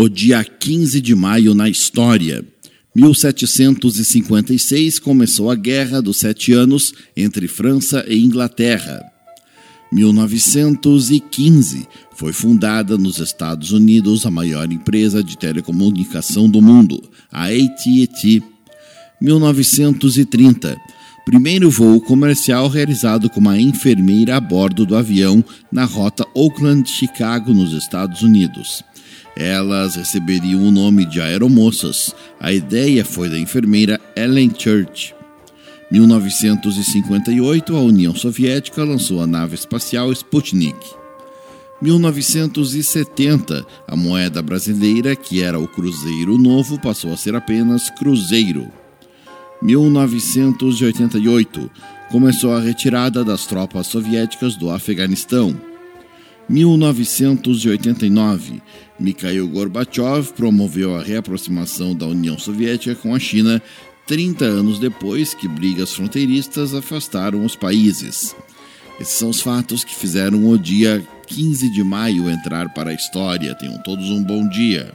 O dia 15 de maio na história. 1756 começou a Guerra dos Sete Anos entre França e Inglaterra. 1915 foi fundada nos Estados Unidos a maior empresa de telecomunicação do mundo, a AT&T. 1930 primeiro voo comercial realizado com uma enfermeira a bordo do avião na rota Oakland-Chicago, nos Estados Unidos. Elas receberiam o nome de aeromoças. A ideia foi da enfermeira Ellen Church. 1958, a União Soviética lançou a nave espacial Sputnik. 1970, a moeda brasileira, que era o Cruzeiro Novo, passou a ser apenas Cruzeiro. 1988, começou a retirada das tropas soviéticas do Afeganistão. 1989, Mikhail Gorbachev promoveu a reaproximação da União Soviética com a China 30 anos depois que brigas fronteiristas afastaram os países. Esses são os fatos que fizeram o dia 15 de maio entrar para a história. Tenham todos um bom dia.